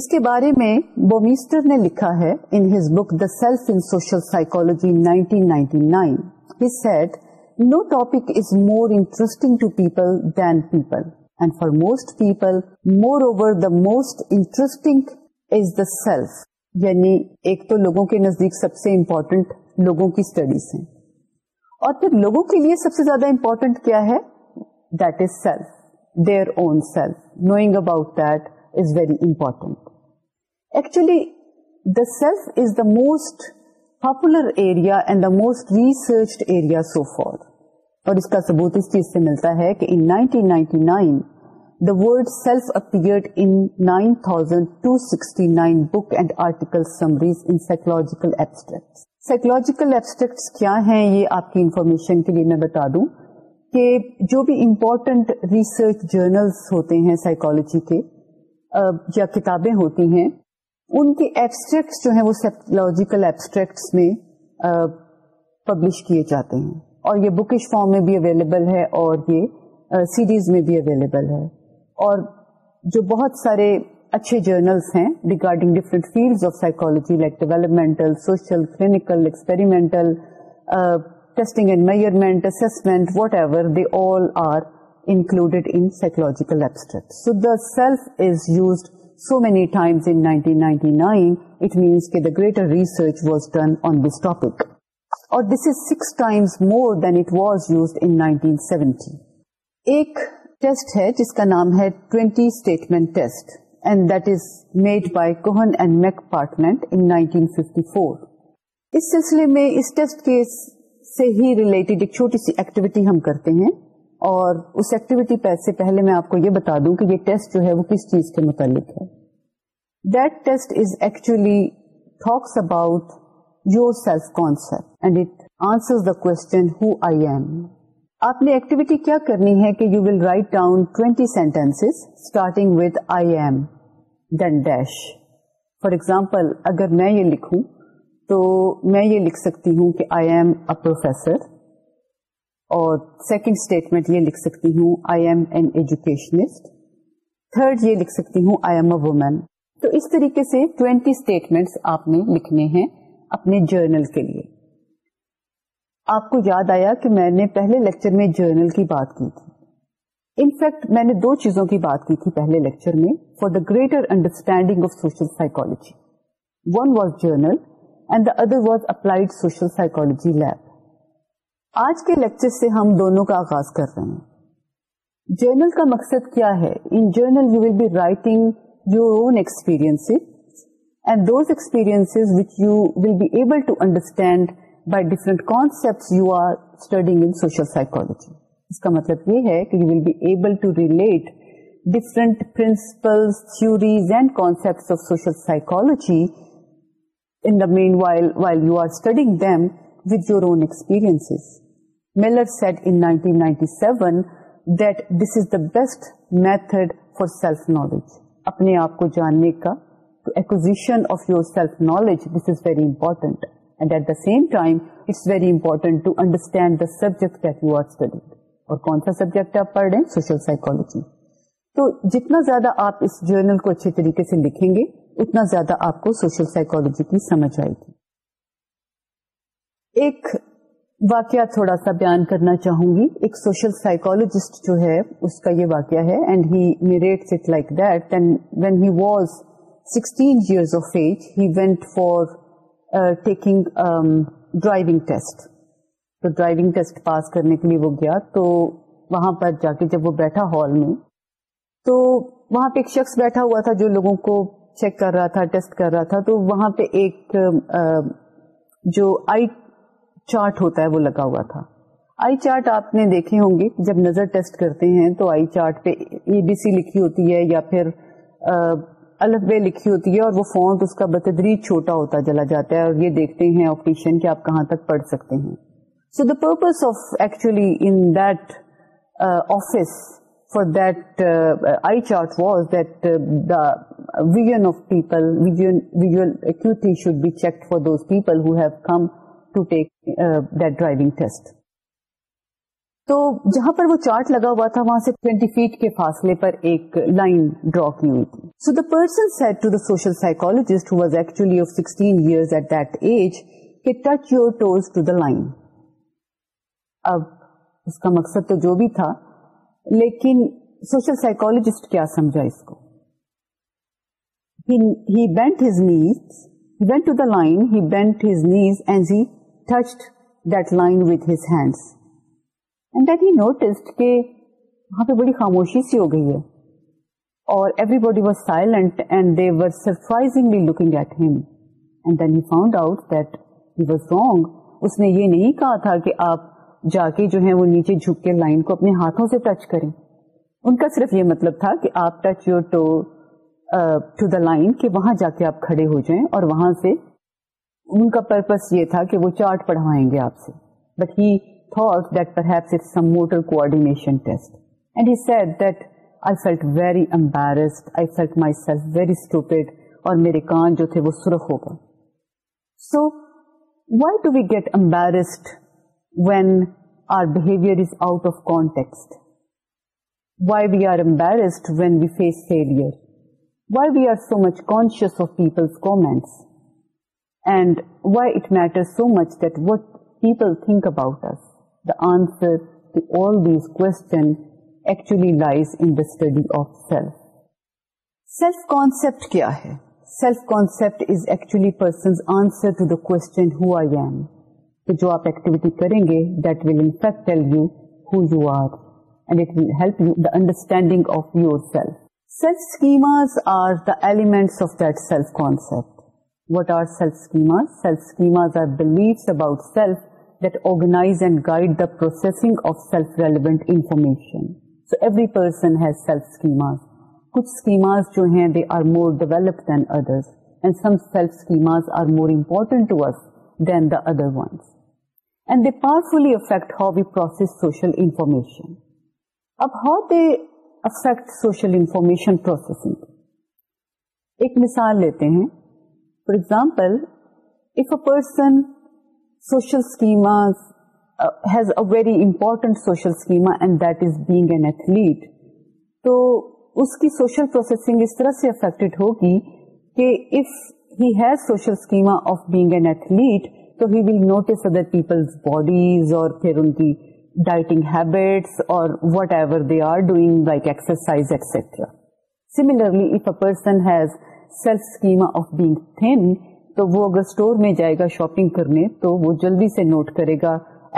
اس کے بارے میں بومیسٹر نے لکھا ہے in his book the self in social psychology nineteen ninety nine said no topic is more interesting to people than people and for most people moreover the most interesting is the self یعنی ایک تو لوگوں کے نزدیک سب سے important لوگوں کی studies ہیں اور پھر لوگوں کے لیے سب سے زیادہ امپورٹنٹ کیا ہے that is self their own self knowing about that is very important actually the self is the most popular area and the most research area so far اور اس کا ثبوت اس چیز سے ملتا ہے کہ ان 1999 9269 ہیں یہ آپ کی انفارمیشن کے لیے میں بتا دوں کہ جو بھی امپورٹنٹ ریسرچ جرنلز ہوتے ہیں سائیکالوجی کے یا کتابیں ہوتی ہیں ان کے ایبسٹریکٹس جو ہیں وہ سائکولوجیکل ایبسٹریکٹس میں پبلش کیے جاتے ہیں اور یہ بکش فارم میں بھی اویلیبل ہے اور یہ سیریز میں بھی اویلیبل ہے اور جو بہت سارے اچھے جرنلس ہیں regarding different field of psychology like developmental social clinical experimental testing and measurement assessment whatever they all are included in psychological abstract so the self is used so many times in نائنٹینس کے the greater research was done on this topic اور this is six مورٹی ایک test ہے جس کا نام ہے twenty statement that is made by Kuhn and McPartland اس سلسلے میں اس ٹیسٹ کے سے ہی ریلیٹڈ ایک چھوٹی سی ایکٹیویٹی ہم کرتے ہیں اور اس پیس سے پہلے میں آپ کو یہ بتا دوں کہ یہ ٹیسٹ جو ہے وہ کس چیز کے متعلق ہے that test is actually talks about your self concept and it answer the question who I am آپ نے ایکٹیویٹی کیا کرنی ہے کہ you will write down twenty sentence starting with I am then dash for example اگر میں یہ لکھوں تو میں یہ لکھ سکتی ہوں کہ آئی ایم اے پروفیسر اور سیکنڈ اسٹیٹمنٹ یہ لکھ سکتی ہوں I am an educationist third یہ لکھ سکتی ہوں آئی ایم اے وومین تو اس طریقے سے ٹوینٹی اسٹیٹمنٹ آپ نے لکھنے ہیں اپنے جرنل کے لیے آپ کو یاد آیا کہ میں نے پہلے لیکچر میں جرنل کی بات کی تھی انفیکٹ میں نے دو چیزوں کی بات کی تھی پہلے لیکچر میں for the greater understanding of social psychology one was journal and the other was applied social psychology lab آج کے لیکچر سے ہم دونوں کا آغاز کر رہے ہیں جرنل کا مقصد کیا ہے in journal you will be writing your own experience and those experience which you will be able to understand by different concept you are studying in social psychology اس کا مطلب یہ ہے کہ you will be able to relate different principle theories and concept of social psychology in the meanwhile while you are studying them with your own experiences. Miller said in 1997 that this is the best method for self-knowledge. اپنے آپ کو جاننے کا to acquisition of your self-knowledge this is very important and at the same time it's very important to understand the subject that you are studying. اور کون سا subject آپ پڑھ رہے ہیں سوشل سائیکولوجی تو جتنا زیادہ آپ اس جرنل کو اچھے طریقے سے لکھیں گے اتنا زیادہ آپ کو سوشل سائیکولوجی کی سمجھ آئے گی ایک واقعہ تھوڑا سا بیان کرنا چاہوں گی ایک سوشل سائیکولوجسٹ جو ہے اس کا یہ واقعہ ہے and he he it like that when was driving test pass کرنے کے لیے وہ گیا تو وہاں پر جا کے جب وہ بیٹھا ہال میں تو وہاں پہ ایک شخص بیٹھا ہوا تھا جو لوگوں کو چیک کر رہا تھا ٹیسٹ کر رہا تھا تو وہاں پہ ایک جو آئی چارٹ ہوتا ہے وہ لگا ہوا تھا آئی چارٹ آپ نے دیکھے ہوں گے جب نظر ٹیسٹ کرتے ہیں تو آئی چارٹ پہ اے بی سی لکھی ہوتی ہے یا پھر الف بے لکھی ہوتی ہے اور وہ فون بتدری چھوٹا ہوتا جلا جاتا ہے اور یہ دیکھتے ہیں کہ آپ کہاں تک پڑھ سکتے ہیں so the purpose of actually in that office for that eye chart was that the vision of people should be check for those people who have come to take that driving test تو جہاں پر وہ chart لگا ہوا تھا وہاں سے 20 fat کے فاصلے پر ایک لائن ڈرا کی ہوئی تھی so the person set to the social psychologist was actually of 16 at that age کہ touch your toes to the line اب اس کا مقصد تو جو بھی تھا لیکن سوشل سائیکولوجسٹ کیا سمجھا اس کو he bent his knees he went to the line he bent his knees اینز ہی یہ نہیں کہا تھا کہ آپ جا کے جو ہے نیچے جھک کے لائن کو اپنے ہاتھوں سے ٹچ کریں ان کا صرف یہ مطلب تھا کہ آپ touch your toe to the line کہ وہاں جا کے آپ کھڑے ہو جائیں اور وہاں سے ان کا پرپس یہ تھا کہ وہ چارٹ پڑھوائیں گے آپ سے but he that some motor test and he that I felt very embarrassed I felt myself very stupid اور میرے کان جو تھے وہ سرخ ہوگا so why to we get embarrassed when our behaviour is out of context why we are embarrassed when we face failure why we are so much conscious of people's comments and why it matter so much that people think about this the answer actually lies study of self self concept کیا ہے self concept a person answer to the question who I آپ activity کریں گے you are and it will help you the understanding of your self self are the element of that self concept what are self سیلفازن so every persons کچھ جو ہیں other ones and they powerfully affect how we process social information اب how they affect social information processing ایک مثال لیتے ہیں for example person social has a very important social and that is being an athlete تو اس کی social affected ہوگی کہ if has social schema of being an athlete تو he will notice other peoples bodies اور whatever they are doing like exercise has self schema of being thin تو وہ اگر اسٹور میں جائے گا شاپنگ کرنے تو وہ جلدی سے نوٹ کرے گا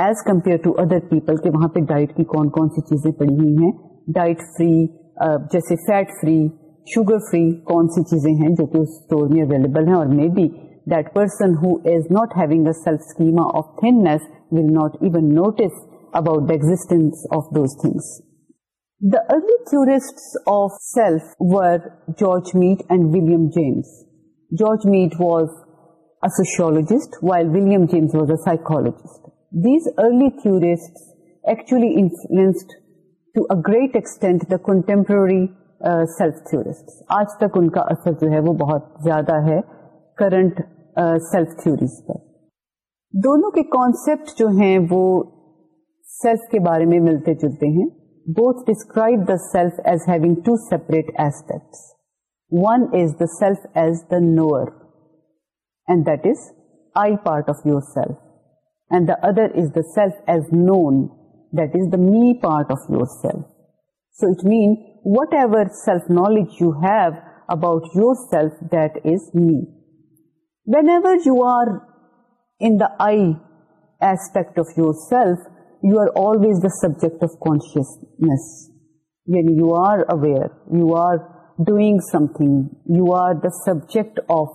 as compare to other people کہ وہاں پہ ڈائٹ کی کون کون سی چیزیں پڑی ہوئی ہیں ڈائٹ فری جیسے فیٹ فری شوگر فری کون سی چیزیں ہیں جو کہ اسٹور میں اویلیبل ہیں اور may be that person who is not having a self schema of thinness will not even notice about the existence of those things early تھور of self were George Mead and William James George Mead was اشولوجسٹ while William James was a psychologist these early تھور actually influenced to a great extent the contrast آج تک ان کا اثر جو ہے وہ بہت زیادہ ہے کرنٹ سیلف تھوریز پر دونوں کے کانسیپٹ جو ہیں وہ سیلف کے بارے میں ملتے جلتے ہیں both describe the self as having two separate aspects. One is the self as the knower, and that is I part of yourself. And the other is the self as known, that is the me part of yourself. So it means whatever self-knowledge you have about yourself, that is me. Whenever you are in the I aspect of yourself, you are always the subject of aware, یعنی you are aware you are doing something you are the subject of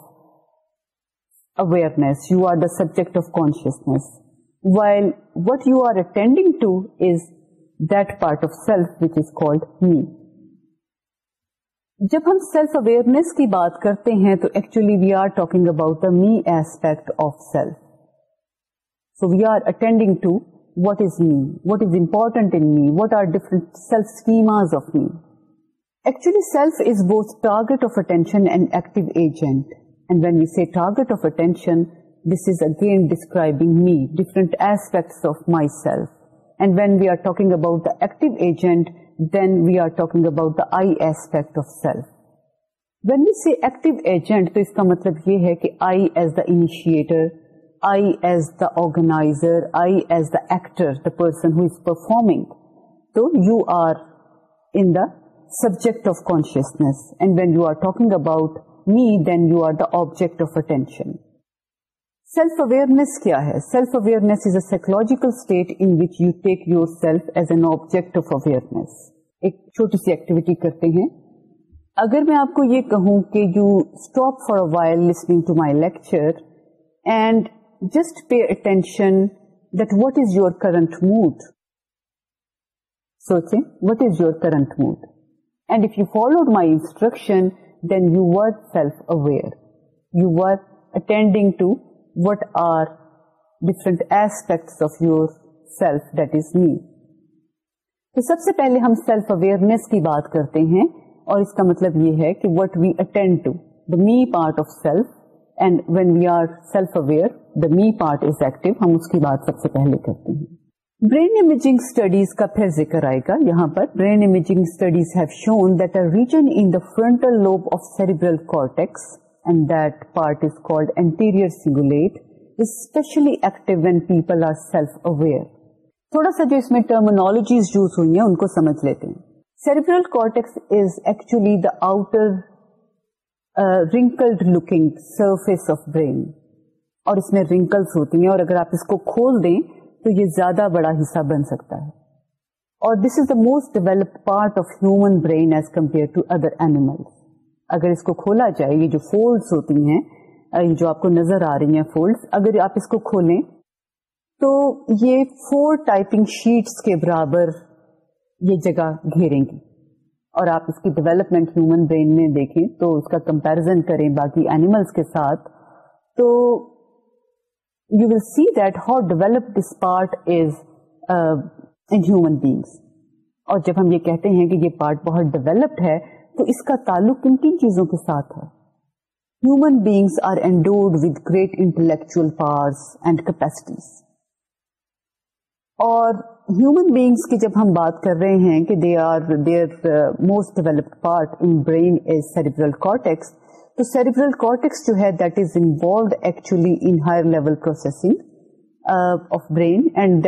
awareness you are the subject of consciousness while what you are attending to is that part of self ہم self awareness کی بات کرتے ہیں تو actually we are talking about the me aspect of self so we are attending to what is me what is important me what are different میچ ٹارگیٹینشنشن describing me different myself and when we are talked agent then we are talk self when you see ایک اس کا مطلب یہ ہے کہ I as the starter I as the organizer I as the actor the person who is performing تو you are in the subject of consciousness when you are talking about me then you are the object of attention self awareness کیا ہے self awareness is a psychological state in which you take yourself as an object of awareness ایک چھوٹی سی activity کرتے ہیں اگر میں آپ کو یہ کہوں کہ you stop for while listening to my lecture and just pay attention that what is your current mood سوچیں what is your current mood and if you follow my instruction then you are self aware you are attending to what are different aspects of your self that is me تو سب سے پہلے ہم self awareness کی بات کرتے ہیں اور اس کا مطلب یہ ہے کہ what we attend to the me part of self and when we are self aware the me part is active ہم اس کی بات سب سے پہلے کرتے ہیں برین امیجنگ اسٹڈیز کا پھر ذکر آئے گا یہاں پر brain imaging studies have shown that a region in the frontal lobe of cerebral cortex and that part is called anterior cingulate especially active when people are self aware تھوڑا سا جو اس میں ٹرمنالوجیز یوز ہوئی ہیں ان کو سمجھ لیتے ہیں cerebral cortex is actually the outer wrinkled looking surface of brain اور اس میں رنکلس ہوتی ہیں اور اگر آپ اس کو کھول دیں تو یہ زیادہ بڑا حصہ بن سکتا ہے اور this is the most develop part of human brain as compare to other animal اگر اس کو کھولا جائے یہ جو فولڈس ہوتی ہیں جو آپ کو نظر آ رہی ہیں فولڈس اگر آپ اس کو کھولیں تو یہ فور ٹائپنگ شیٹس کے برابر یہ جگہ گھیریں گی اور آپ اس کی ڈیولپمنٹ ہیومن برین میں دیکھیں تو اس کا کمپیرزن کریں باقی اینیملس کے ساتھ تو you will see that how develop this part is in human beings اور جب ہم یہ کہتے ہیں کہ یہ پارٹ بہت ڈیولپڈ ہے تو اس کا تعلق کن کن چیزوں کے ساتھ ہے human beings are endowed with great intellectual capacities اور ہیومن بیگس کی جب ہم بات کر رہے ہیں کہ they are their most developed part in brain is cerebral cortex تو سیریبرل کارٹیکس جو ہے that that is involved actually actually in higher level processing of brain and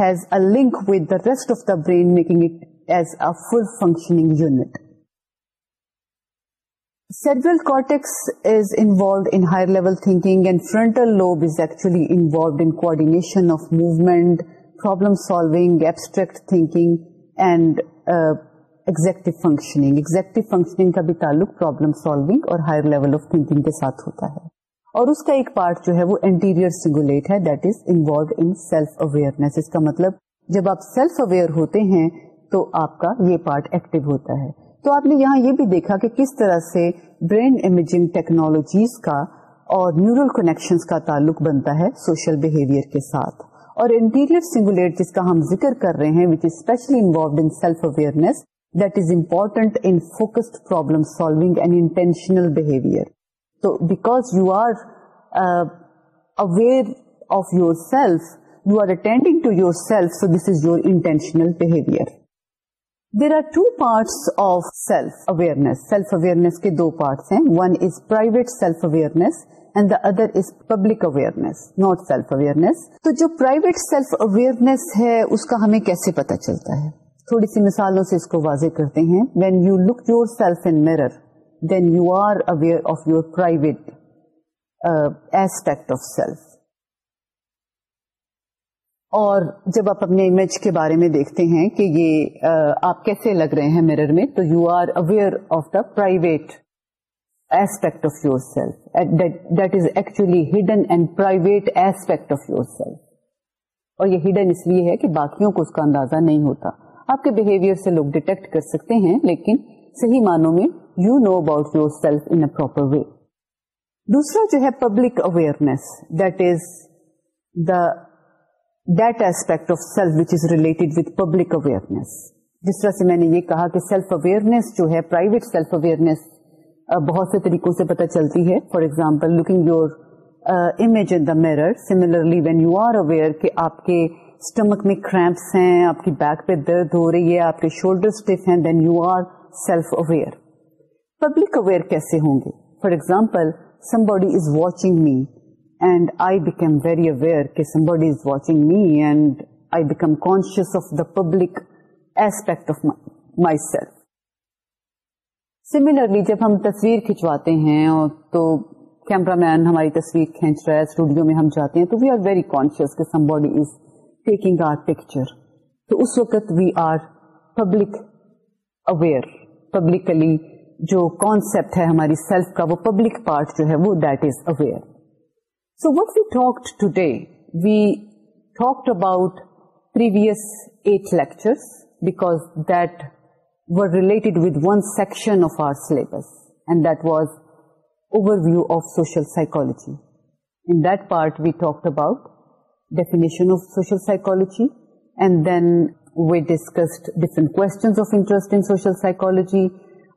has a link with the rest of the brain making it as a full functioning unit cerebral involved in in higher level thinking and frontal lobe is actually involved in of of movement problem abstract abstract thinking and executive functioning executive functioning کا بھی تعلق problem solving اور higher level of thinking کے ساتھ ہوتا ہے اور اس کا ایک پارٹ جو ہے وہ انٹیریئر سنگولیٹ ہے that is in self awareness اس کا مطلب جب آپ سیلف اویئر ہوتے ہیں تو آپ کا یہ پارٹ ایکٹیو ہوتا ہے تو آپ نے یہاں یہ بھی دیکھا کہ کس طرح سے برین امیجنگ ٹیکنالوجیز کا اور نیورل کنیکشن کا تعلق بنتا ہے سوشل بہیویئر کے ساتھ اور انٹیریئر سنگولیٹ جس کا ہم ذکر کر رہے ہیں which is especially involved in self awareness that is important in focused problem solving intentional behaviour تو back you are aware of your self you are attending to yourself so this is your intentional behaviour there are two parts of self awareness self awareness کے دو parts ہیں one is private self awareness and the other is public awareness not self awareness تو جو private self awareness ہے اس کا ہمیں کیسے پتا چلتا ہے تھوڑی سی مثالوں سے اس کو واضح کرتے ہیں when you look your self in mirror then you are aware of your private aspect of self اور جب آپ اپنے امیج کے بارے میں دیکھتے ہیں کہ یہ uh, آپ کیسے لگ رہے ہیں میرر میں تو you are aware of the private aspect of your self that is actually hidden and private aspect of your self اور یہ ہڈن اس لیے ہے کہ باقیوں کو اس کا اندازہ نہیں ہوتا آپ کے بہیویئر سے لوگ ڈیٹیکٹ کر سکتے ہیں لیکن صحیح معنوں میں you know about your self in proper way دوسرا جو ہے public awareness that is the that aspect of self which is related with public awareness جس طرح سے میں نے یہ کہا کہ سیلف اویئرنیس جو ہے پرائیویٹ سیلف اویئرنیس بہت سے طریقوں سے پتہ چلتی ہے for example looking your image in the mirror similarly when you are aware کہ آپ کے اسٹمک میں کریمپس ہیں آپ کی بیک پہ درد ہو رہی ہے آپ کے شولڈر ہیں then you are self aware public aware کیسے ہوں گے for example somebody is watching me and I become very aware کہ somebody is watching me and I become conscious of the public aspect of my self similarly جب ہم تصویر کھینچواتے ہیں تو مین ہماری تصویر کھینچ رہا ہے اسٹوڈیو میں ہم جاتے ہیں تو وی آر ویری کانشیس کہ somebody is taking our picture تو اس وقت we are public aware public ہے ہماری سیلف کا وہ پبلک پارٹ جو ہے وہ that is aware so what we talk today we talk اباؤٹس at lecture and that was overview of social psychology. In that part we talked about social of social then and then we discussed of interest in social psychology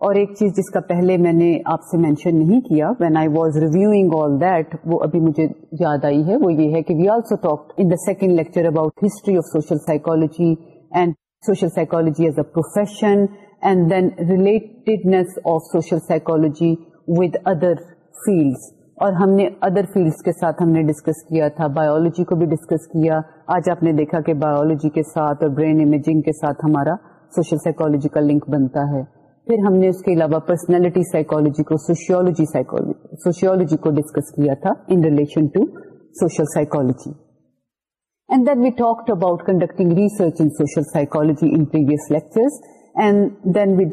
اور ایک چیز جس کا پہلے میں نے آپ سے مینشن نہیں کیا when I was reviewing all that وہ ابھی مجھے یاد آئی ہے وہ یہ ہے کہ we also talk in the second lecture about history of social psychology and social psychology as a profession and then relatedness of social psychology with other field اور ہم نے ادر فیلڈس کے ساتھ ہم نے ڈسکس کیا تھا بایولوجی کو بھی ڈسکس کیا آج آپ نے دیکھا کہ بایولوجی کے ساتھ اور برین امیجنگ کے ساتھ ہمارا سوشل سائیکولوجی کا لنک بنتا ہے پھر ہم نے اس کے علاوہ پرسنالٹی سائیکولوجی کو سوشیولوجی سائیکولوجی سوشیولوجی کو ڈسکس کیا تھا in relation to social psychology and then we talk about conducting research in social psychology lectures second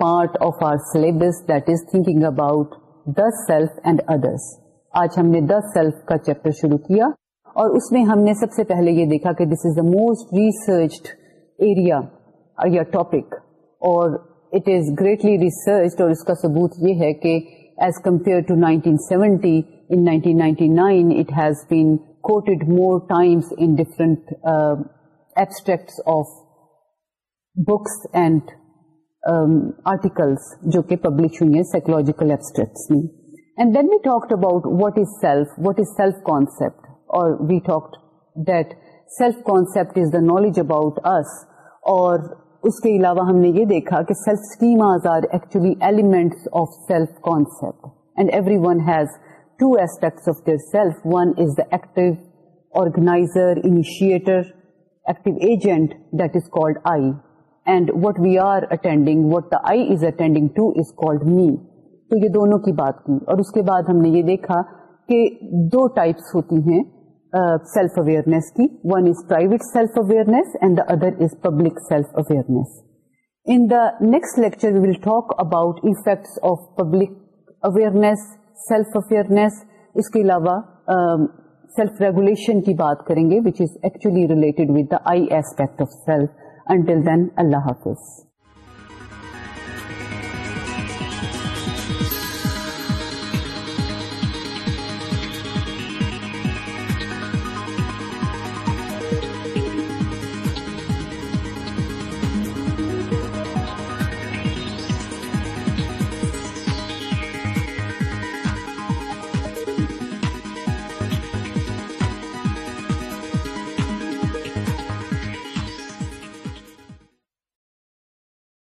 part of our syllabus about this self and others آج ہم نے this self کا chapter شروع کیا اور اس میں ہم نے سب سے پہلے یہ دیکھا کہ this is the most research area topic اور اٹ از گریٹلی ریسرچ اور اس کا سبوت یہ ہے کہ as compare to nineteen seventy ninety nine it has bated more times different abstracts of books and articles جو کہ پبلش ہوئی ہیں سائیکولوجیکل ایبسٹریکٹس میں and then we talked about what is self what is self concept اور we talked that self concept is the knowledge about اس اور اس کے علاوہ ہم نے یہ دیکھا کہ self esteem are actually elements of self concept and every one has two aspects of their self one is the active organizer initiator active agent that is called I and what we are attending what the I is attending to is called me تو یہ دونوں کی بات کی اور اس کے بعد ہم نے یہ دیکھا کہ دو ٹائپس ہوتی ہیں سیلف اویئرنیس کی one is private self awareness and the other is public self awareness in the next lecture will talk about effects of public awareness self awareness اس کے علاوہ سیلف ریگولیشن کی بات کریں گے which is actually related with the I aspect of self until then اللہ حافظ